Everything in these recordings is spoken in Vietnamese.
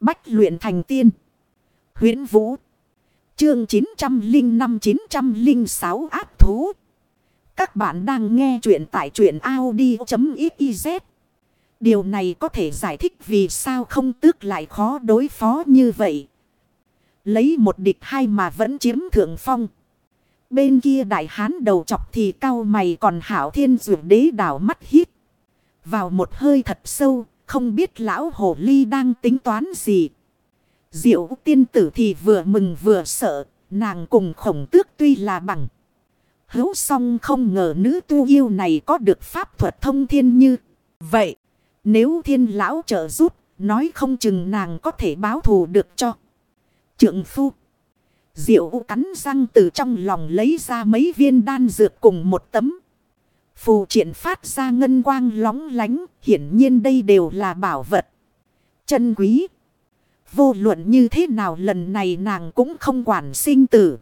Bách luyện thành tiên. huyễn Vũ. Chương 905-906 áp thú. Các bạn đang nghe truyện tại truyện Audi.xyz. Điều này có thể giải thích vì sao không tước lại khó đối phó như vậy. Lấy một địch hai mà vẫn chiếm thượng phong. Bên kia đại hán đầu chọc thì cao mày còn hảo thiên dụ đế đảo mắt hít. Vào một hơi thật sâu, không biết lão hồ ly đang tính toán gì. Diệu tiên tử thì vừa mừng vừa sợ, nàng cùng khổng tước tuy là bằng. Hữu song không ngờ nữ tu yêu này có được pháp thuật thông thiên như vậy. Nếu thiên lão trợ giúp, nói không chừng nàng có thể báo thù được cho. Trượng phu. Diệu cắn răng từ trong lòng lấy ra mấy viên đan dược cùng một tấm. Phù triện phát ra ngân quang lóng lánh, hiển nhiên đây đều là bảo vật. Chân quý. Vô luận như thế nào lần này nàng cũng không quản sinh tử.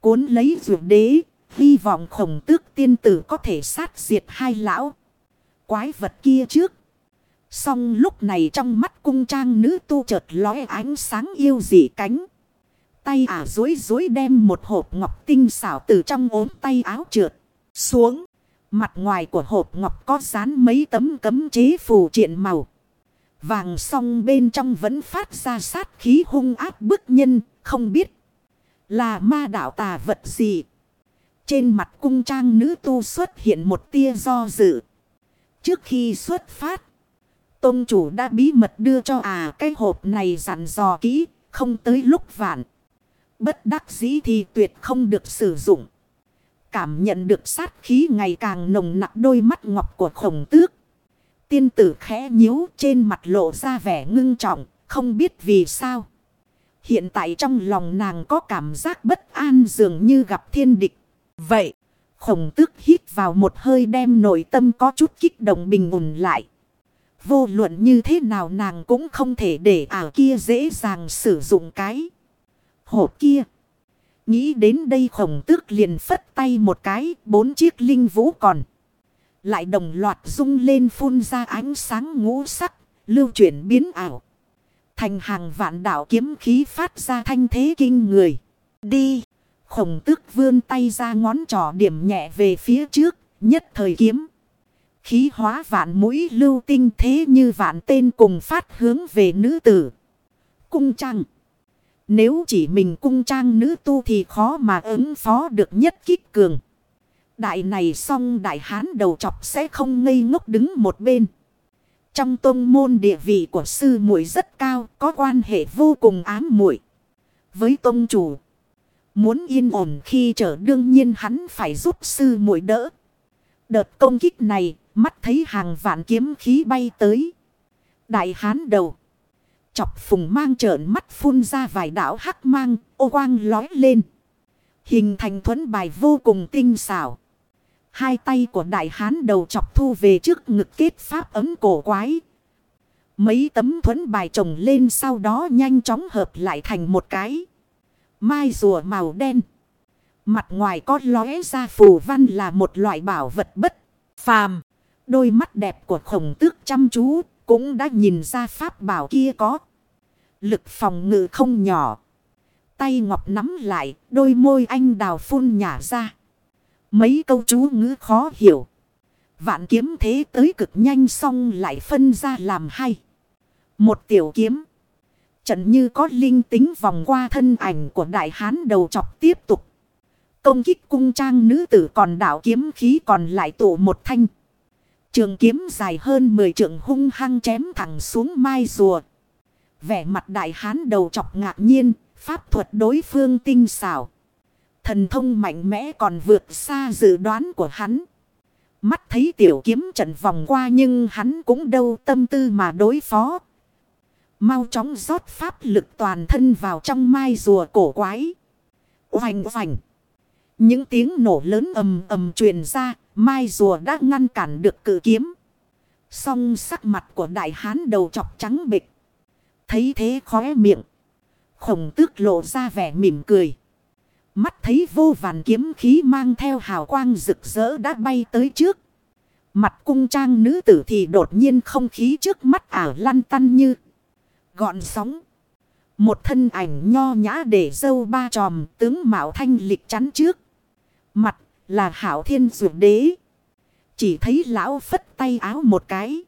Cuốn lấy rượu đế, hy vọng khổng tước tiên tử có thể sát diệt hai lão. Quái vật kia trước. Xong lúc này trong mắt cung trang nữ tu chợt lóe ánh sáng yêu dị cánh. Tay ả dối dối đem một hộp ngọc tinh xảo từ trong ốm tay áo trượt xuống. Mặt ngoài của hộp ngọc có dán mấy tấm cấm chế phù triện màu. Vàng song bên trong vẫn phát ra sát khí hung áp bức nhân, không biết là ma đạo tà vật gì. Trên mặt cung trang nữ tu xuất hiện một tia do dự. Trước khi xuất phát, tôn chủ đã bí mật đưa cho à cái hộp này dặn dò kỹ, không tới lúc vạn. Bất đắc dĩ thì tuyệt không được sử dụng. Cảm nhận được sát khí ngày càng nồng nặng đôi mắt ngọc của khổng tước. Tiên tử khẽ nhíu trên mặt lộ ra vẻ ngưng trọng, không biết vì sao. Hiện tại trong lòng nàng có cảm giác bất an dường như gặp thiên địch. Vậy, khổng tước hít vào một hơi đem nội tâm có chút kích động bình ổn lại. Vô luận như thế nào nàng cũng không thể để ảo kia dễ dàng sử dụng cái hộp kia. Nghĩ đến đây khổng tước liền phất tay một cái, bốn chiếc linh vũ còn. Lại đồng loạt rung lên phun ra ánh sáng ngũ sắc, lưu chuyển biến ảo. Thành hàng vạn đạo kiếm khí phát ra thanh thế kinh người. Đi! Khổng tước vươn tay ra ngón trỏ điểm nhẹ về phía trước, nhất thời kiếm. Khí hóa vạn mũi lưu tinh thế như vạn tên cùng phát hướng về nữ tử. Cung trăng. Nếu chỉ mình cung trang nữ tu thì khó mà ứng phó được nhất kích cường. Đại này xong đại hán đầu chọc sẽ không ngây ngốc đứng một bên. Trong tôn môn địa vị của sư muội rất cao, có quan hệ vô cùng ám muội Với tôn chủ, muốn yên ổn khi trở đương nhiên hắn phải giúp sư muội đỡ. Đợt công kích này, mắt thấy hàng vạn kiếm khí bay tới. Đại hán đầu. Chọc phùng mang trợn mắt phun ra vài đảo hắc mang, ô quang lói lên. Hình thành thuẫn bài vô cùng tinh xảo. Hai tay của đại hán đầu chọc thu về trước ngực kết pháp ấm cổ quái. Mấy tấm thuẫn bài trồng lên sau đó nhanh chóng hợp lại thành một cái. Mai rùa màu đen. Mặt ngoài có lóe ra phù văn là một loại bảo vật bất phàm. Đôi mắt đẹp của khổng tước chăm chú cũng đã nhìn ra pháp bảo kia có. Lực phòng ngự không nhỏ. Tay ngọc nắm lại, đôi môi anh đào phun nhả ra. Mấy câu chú ngữ khó hiểu. Vạn kiếm thế tới cực nhanh xong lại phân ra làm hai. Một tiểu kiếm. Trận như có linh tính vòng qua thân ảnh của đại hán đầu chọc tiếp tục. Công kích cung trang nữ tử còn đảo kiếm khí còn lại tụ một thanh. Trường kiếm dài hơn 10 trượng hung hăng chém thẳng xuống mai rùa. Vẻ mặt đại hán đầu chọc ngạc nhiên, pháp thuật đối phương tinh xảo. Thần thông mạnh mẽ còn vượt xa dự đoán của hắn. Mắt thấy tiểu kiếm trận vòng qua nhưng hắn cũng đâu tâm tư mà đối phó. Mau chóng rót pháp lực toàn thân vào trong mai rùa cổ quái. Oành oành. Những tiếng nổ lớn ầm ầm truyền ra, mai rùa đã ngăn cản được cử kiếm. Song sắc mặt của đại hán đầu chọc trắng bịch. Thấy thế khóe miệng. Khổng tước lộ ra vẻ mỉm cười. Mắt thấy vô vàn kiếm khí mang theo hào quang rực rỡ đã bay tới trước. Mặt cung trang nữ tử thì đột nhiên không khí trước mắt ảo lăn tăn như. Gọn sóng. Một thân ảnh nho nhã để dâu ba tròm tướng Mạo Thanh lịch chắn trước. Mặt là hảo thiên dụ đế. Chỉ thấy lão phất tay áo một cái.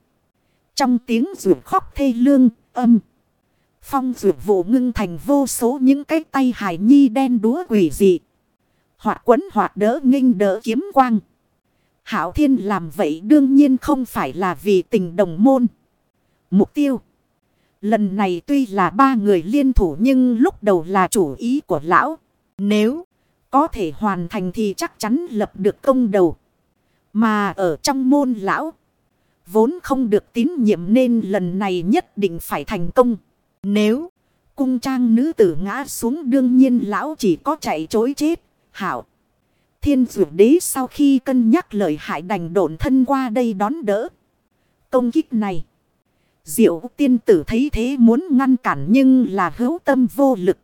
Trong tiếng rủ khóc thê lương, âm. Phong rủ vụ ngưng thành vô số những cái tay hải nhi đen đúa quỷ dị. Hoạt quấn hoạt đỡ nghênh đỡ kiếm quang. Hảo thiên làm vậy đương nhiên không phải là vì tình đồng môn. Mục tiêu. Lần này tuy là ba người liên thủ nhưng lúc đầu là chủ ý của lão. Nếu có thể hoàn thành thì chắc chắn lập được công đầu. Mà ở trong môn lão. Vốn không được tín nhiệm nên lần này nhất định phải thành công. Nếu cung trang nữ tử ngã xuống đương nhiên lão chỉ có chạy chối chết. Hảo. Thiên dụ đế sau khi cân nhắc lời hại đành độn thân qua đây đón đỡ. Công kích này. Diệu tiên tử thấy thế muốn ngăn cản nhưng là hữu tâm vô lực.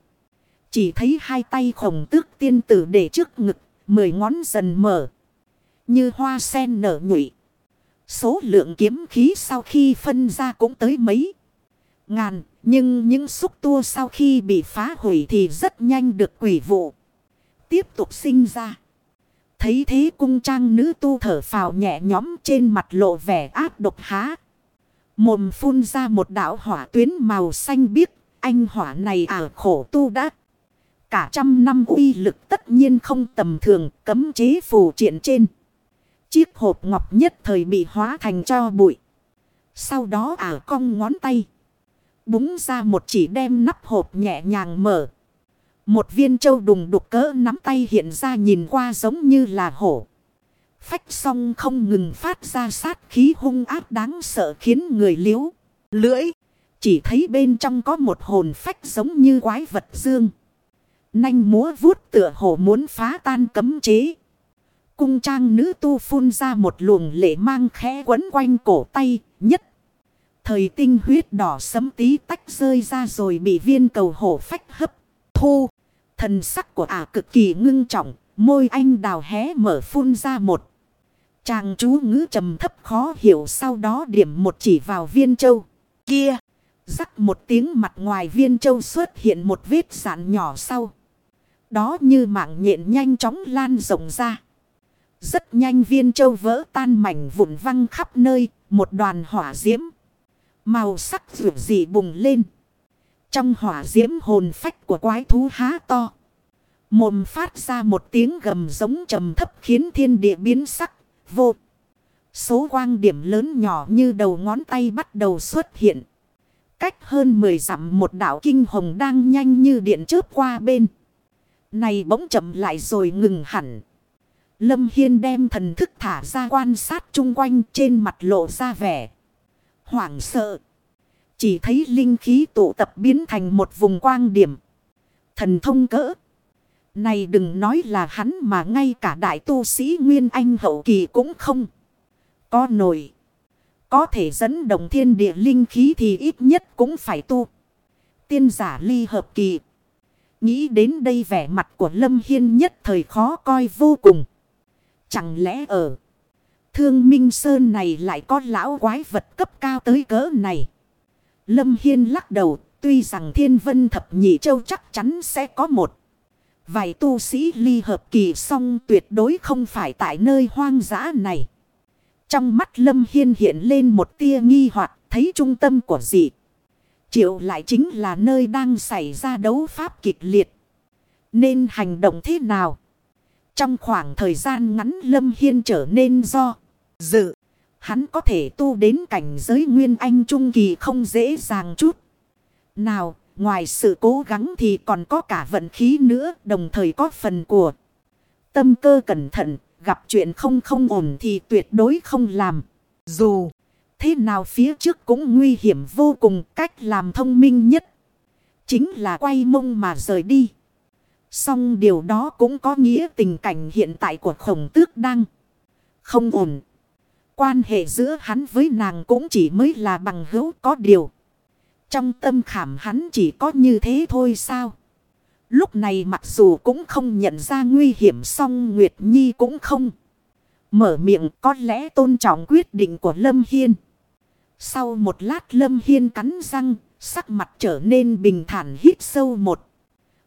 Chỉ thấy hai tay khổng tước tiên tử để trước ngực, mười ngón dần mở. Như hoa sen nở nhụy. Số lượng kiếm khí sau khi phân ra cũng tới mấy ngàn. Nhưng những xúc tua sau khi bị phá hủy thì rất nhanh được quỷ vụ. Tiếp tục sinh ra. Thấy thế cung trang nữ tu thở phào nhẹ nhõm trên mặt lộ vẻ áp độc há. Mồm phun ra một đạo hỏa tuyến màu xanh biếc. Anh hỏa này à khổ tu đã. Cả trăm năm uy lực tất nhiên không tầm thường, cấm chế phù triển trên. Chiếc hộp ngọc nhất thời bị hóa thành cho bụi. Sau đó ả cong ngón tay. Búng ra một chỉ đem nắp hộp nhẹ nhàng mở. Một viên châu đùng đục cỡ nắm tay hiện ra nhìn qua giống như là hổ. Phách song không ngừng phát ra sát khí hung ác đáng sợ khiến người liếu. Lưỡi. Chỉ thấy bên trong có một hồn phách giống như quái vật dương. Nanh múa vuốt tựa hổ muốn phá tan cấm chế. Cung trang nữ tu phun ra một luồng lệ mang khẽ quấn quanh cổ tay, nhất. Thời tinh huyết đỏ sấm tí tách rơi ra rồi bị viên cầu hổ phách hấp. Thu. Thần sắc của ả cực kỳ ngưng trọng. Môi anh đào hé mở phun ra một. Chàng chú ngữ trầm thấp khó hiểu sau đó điểm một chỉ vào viên châu. Kia. Rắc một tiếng mặt ngoài viên châu xuất hiện một vết sạn nhỏ sau. Đó như mạng nhện nhanh chóng lan rộng ra. Rất nhanh viên châu vỡ tan mảnh vụn văng khắp nơi. Một đoàn hỏa diễm. Màu sắc rượu dị bùng lên. Trong hỏa diễm hồn phách của quái thú há to. Mồm phát ra một tiếng gầm giống trầm thấp khiến thiên địa biến sắc, vô. Số quang điểm lớn nhỏ như đầu ngón tay bắt đầu xuất hiện. Cách hơn 10 dặm một đảo kinh hồng đang nhanh như điện chớp qua bên. Này bỗng chậm lại rồi ngừng hẳn. Lâm Hiên đem thần thức thả ra quan sát chung quanh trên mặt lộ ra vẻ. Hoảng sợ. Chỉ thấy linh khí tụ tập biến thành một vùng quang điểm. Thần thông cỡ. Này đừng nói là hắn mà ngay cả đại tu sĩ Nguyên Anh hậu kỳ cũng không. Có nổi. Có thể dẫn đồng thiên địa linh khí thì ít nhất cũng phải tu. Tiên giả ly hợp kỳ. Nghĩ đến đây vẻ mặt của Lâm Hiên nhất thời khó coi vô cùng. Chẳng lẽ ở Thương Minh Sơn này lại có lão quái vật cấp cao tới cỡ này. Lâm Hiên lắc đầu, tuy rằng Thiên Vân Thập Nhị Châu chắc chắn sẽ có một. Vài tu sĩ ly hợp kỳ song tuyệt đối không phải tại nơi hoang dã này. Trong mắt Lâm Hiên hiện lên một tia nghi hoặc thấy trung tâm của dị. Triệu lại chính là nơi đang xảy ra đấu pháp kịch liệt. Nên hành động thế nào? Trong khoảng thời gian ngắn Lâm Hiên trở nên do, dự. Hắn có thể tu đến cảnh giới Nguyên Anh Trung Kỳ không dễ dàng chút. Nào, ngoài sự cố gắng thì còn có cả vận khí nữa, đồng thời có phần của tâm cơ cẩn thận, gặp chuyện không không ổn thì tuyệt đối không làm. Dù thế nào phía trước cũng nguy hiểm vô cùng, cách làm thông minh nhất chính là quay mông mà rời đi. Song điều đó cũng có nghĩa tình cảnh hiện tại của khổng tước đang không ổn. Quan hệ giữa hắn với nàng cũng chỉ mới là bằng hữu có điều. Trong tâm khảm hắn chỉ có như thế thôi sao? Lúc này mặc dù cũng không nhận ra nguy hiểm song Nguyệt Nhi cũng không. Mở miệng có lẽ tôn trọng quyết định của Lâm Hiên. Sau một lát Lâm Hiên cắn răng, Sắc mặt trở nên bình thản hít sâu một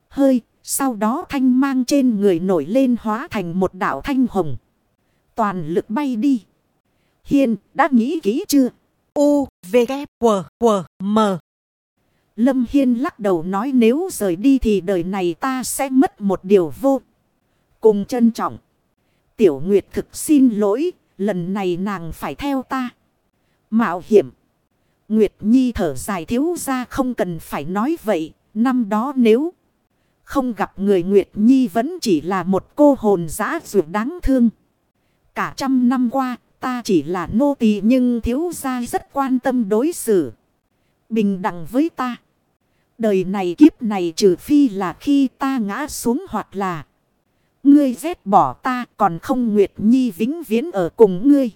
hơi. Sau đó thanh mang trên người nổi lên hóa thành một đảo thanh hồng. Toàn lực bay đi. Hiên đã nghĩ kỹ chưa? U, V, K, W, W, M. Lâm Hiên lắc đầu nói nếu rời đi thì đời này ta sẽ mất một điều vô. Cùng trân trọng. Tiểu Nguyệt thực xin lỗi, lần này nàng phải theo ta. Mạo hiểm. Nguyệt Nhi thở dài thiếu ra không cần phải nói vậy, năm đó nếu không gặp người Nguyệt Nhi vẫn chỉ là một cô hồn giã dù đáng thương. Cả trăm năm qua, ta chỉ là nô tỳ nhưng thiếu gia rất quan tâm đối xử. Bình đẳng với ta. Đời này kiếp này trừ phi là khi ta ngã xuống hoặc là Ngươi ghét bỏ ta còn không Nguyệt Nhi vĩnh viễn ở cùng ngươi.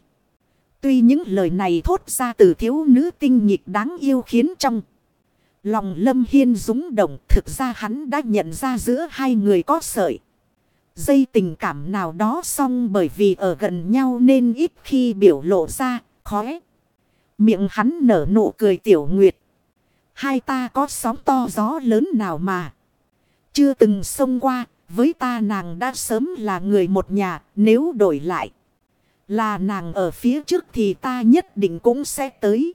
Tuy những lời này thốt ra từ thiếu nữ tinh nghịch đáng yêu khiến trong lòng Lâm Hiên rúng động thực ra hắn đã nhận ra giữa hai người có sợi. Dây tình cảm nào đó xong bởi vì ở gần nhau nên ít khi biểu lộ ra, khóe. Miệng hắn nở nụ cười tiểu nguyệt. Hai ta có sóng to gió lớn nào mà. Chưa từng xông qua, với ta nàng đã sớm là người một nhà, nếu đổi lại. Là nàng ở phía trước thì ta nhất định cũng sẽ tới.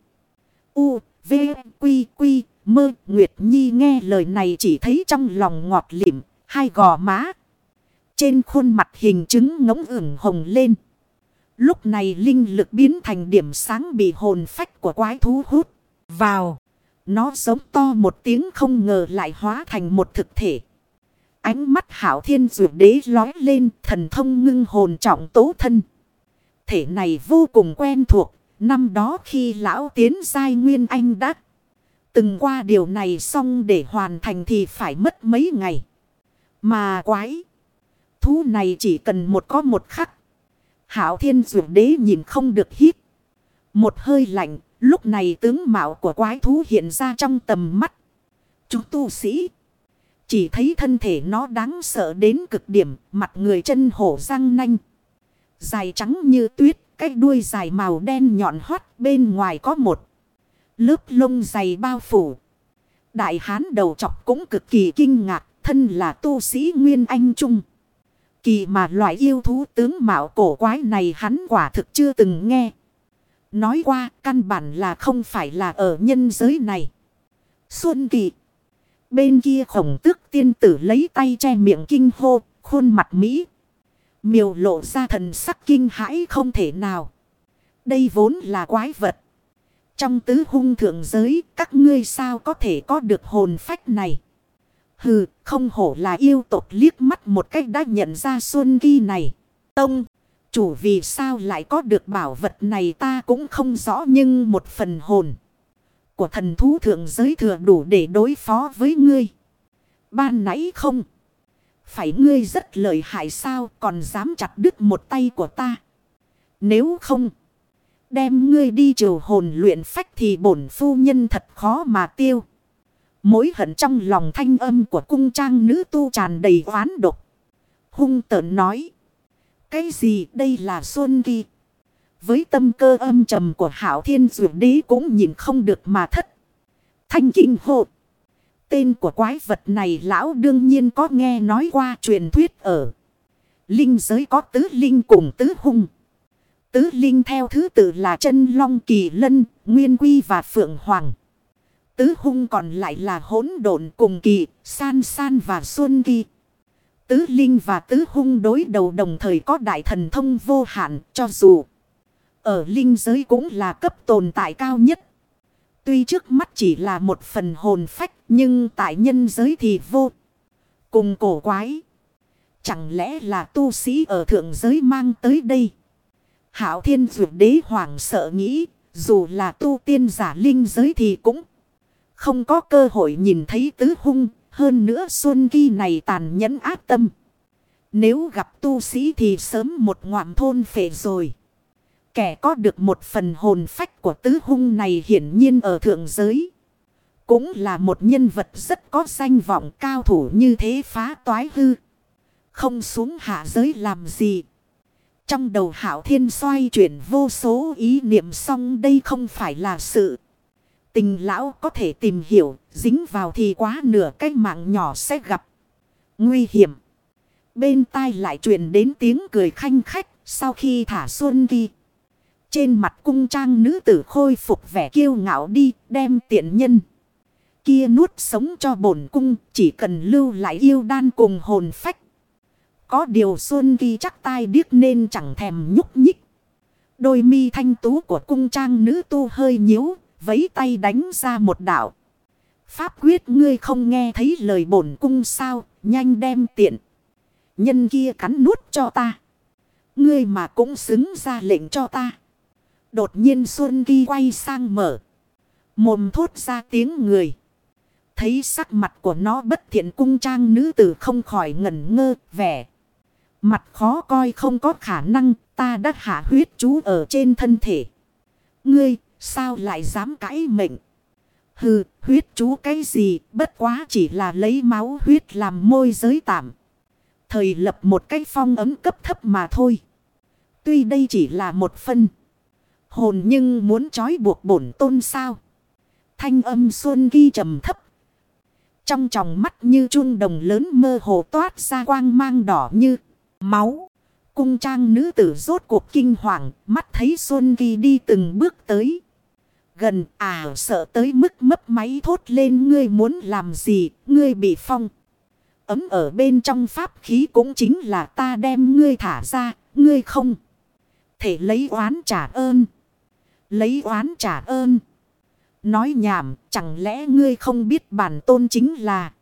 U, V, Quy, Quy, Mơ, Nguyệt Nhi nghe lời này chỉ thấy trong lòng ngọt lịm, hai gò má. Trên khuôn mặt hình chứng ngỗng ửng hồng lên. Lúc này linh lực biến thành điểm sáng bị hồn phách của quái thú hút vào. Nó giống to một tiếng không ngờ lại hóa thành một thực thể. Ánh mắt hảo thiên rượu đế lói lên thần thông ngưng hồn trọng tố thân. Thể này vô cùng quen thuộc. Năm đó khi lão tiến giai nguyên anh đã từng qua điều này xong để hoàn thành thì phải mất mấy ngày. Mà quái. Thú này chỉ cần một có một khắc. Hảo thiên dụ đế nhìn không được hít. Một hơi lạnh. Lúc này tướng mạo của quái thú hiện ra trong tầm mắt. Chúng tu sĩ. Chỉ thấy thân thể nó đáng sợ đến cực điểm, mặt người chân hổ răng nanh. Dài trắng như tuyết, cái đuôi dài màu đen nhọn hoắt bên ngoài có một lớp lông dày bao phủ. Đại hán đầu chọc cũng cực kỳ kinh ngạc, thân là tu sĩ Nguyên Anh Trung. Kỳ mà loại yêu thú tướng mạo cổ quái này hắn quả thực chưa từng nghe. Nói qua căn bản là không phải là ở nhân giới này. Xuân kỳ. Bên kia khổng tước tiên tử lấy tay che miệng kinh hô, khuôn mặt Mỹ. Miều lộ ra thần sắc kinh hãi không thể nào. Đây vốn là quái vật. Trong tứ hung thượng giới, các ngươi sao có thể có được hồn phách này? Hừ, không hổ là yêu tộc liếc mắt một cách đã nhận ra Xuân Ghi này. Tông, chủ vì sao lại có được bảo vật này ta cũng không rõ nhưng một phần hồn của thần thú thượng giới thừa đủ để đối phó với ngươi. Ban nãy không. Phải ngươi rất lợi hại sao, còn dám chặt đứt một tay của ta. Nếu không. Đem ngươi đi trừ hồn luyện phách thì bổn phu nhân thật khó mà tiêu. Mối hận trong lòng thanh âm của cung trang nữ tu tràn đầy oán độc. Hung tợn nói. Cái gì đây là Xuân Kỳ? Với tâm cơ âm trầm của hảo thiên dụ đế cũng nhìn không được mà thất. Thanh kinh hộ. Tên của quái vật này lão đương nhiên có nghe nói qua truyền thuyết ở. Linh giới có tứ linh cùng tứ hung. Tứ linh theo thứ tự là chân long kỳ lân, nguyên quy và phượng hoàng. Tứ hung còn lại là hỗn độn cùng kỳ, san san và xuân kỳ. Tứ linh và tứ hung đối đầu đồng thời có đại thần thông vô hạn cho dù. Ở linh giới cũng là cấp tồn tại cao nhất. Tuy trước mắt chỉ là một phần hồn phách nhưng tại nhân giới thì vô. Cùng cổ quái. Chẳng lẽ là tu sĩ ở thượng giới mang tới đây. Hảo thiên dụ đế hoàng sợ nghĩ. Dù là tu tiên giả linh giới thì cũng không có cơ hội nhìn thấy tứ hung. Hơn nữa xuân ghi này tàn nhẫn ác tâm. Nếu gặp tu sĩ thì sớm một ngoạm thôn phệ rồi. Kẻ có được một phần hồn phách của tứ hung này hiển nhiên ở thượng giới. Cũng là một nhân vật rất có danh vọng cao thủ như thế phá toái hư. Không xuống hạ giới làm gì. Trong đầu hảo thiên xoay chuyển vô số ý niệm xong đây không phải là sự Tình lão có thể tìm hiểu, dính vào thì quá nửa cái mạng nhỏ sẽ gặp. Nguy hiểm. Bên tai lại truyền đến tiếng cười khanh khách sau khi thả xuân ghi. Trên mặt cung trang nữ tử khôi phục vẻ kiêu ngạo đi đem tiện nhân. Kia nuốt sống cho bổn cung chỉ cần lưu lại yêu đan cùng hồn phách. Có điều xuân ghi chắc tai điếc nên chẳng thèm nhúc nhích. Đôi mi thanh tú của cung trang nữ tu hơi nhíu, vấy tay đánh ra một đạo. Pháp quyết ngươi không nghe thấy lời bổn cung sao, nhanh đem tiện. Nhân kia cắn nuốt cho ta. Ngươi mà cũng xứng ra lệnh cho ta. Đột nhiên Xuân Ghi quay sang mở. Mồm thốt ra tiếng người. Thấy sắc mặt của nó bất thiện cung trang nữ tử không khỏi ngẩn ngơ, vẻ. Mặt khó coi không có khả năng, ta đã hạ huyết chú ở trên thân thể. Ngươi, sao lại dám cãi mệnh? Hừ, huyết chú cái gì, bất quá chỉ là lấy máu huyết làm môi giới tạm. Thời lập một cái phong ấm cấp thấp mà thôi. Tuy đây chỉ là một phân. Hồn nhưng muốn trói buộc bổn tôn sao. Thanh âm xuân ghi trầm thấp. Trong tròng mắt như chun đồng lớn mơ hồ toát ra quang mang đỏ như máu. Cung trang nữ tử rốt cuộc kinh hoàng, mắt thấy Xuân Ghi đi từng bước tới. Gần à sợ tới mức mấp máy thốt lên ngươi muốn làm gì, ngươi bị phong. Ấm ở bên trong pháp khí cũng chính là ta đem ngươi thả ra, ngươi không. Thể lấy oán trả ơn. Lấy oán trả ơn. Nói nhảm, chẳng lẽ ngươi không biết bản tôn chính là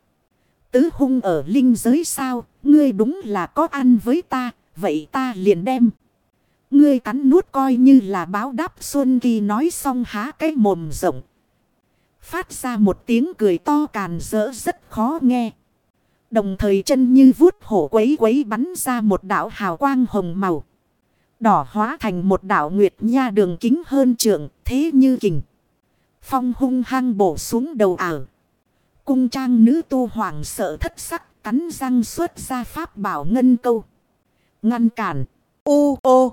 tứ hung ở linh giới sao, ngươi đúng là có ăn với ta, vậy ta liền đem. Ngươi cắn nuốt coi như là báo đáp Xuân Kỳ nói xong há cái mồm rộng. Phát ra một tiếng cười to càn rỡ rất khó nghe. Đồng thời chân như vuốt hổ quấy quấy bắn ra một đảo hào quang hồng màu. Đỏ hóa thành một đảo nguyệt nha đường kính hơn trượng thế như kình. Phong hung hăng bổ xuống đầu ảo. Cung trang nữ tu hoàng sợ thất sắc, cắn răng xuất ra pháp bảo ngân câu. Ngăn cản. U ô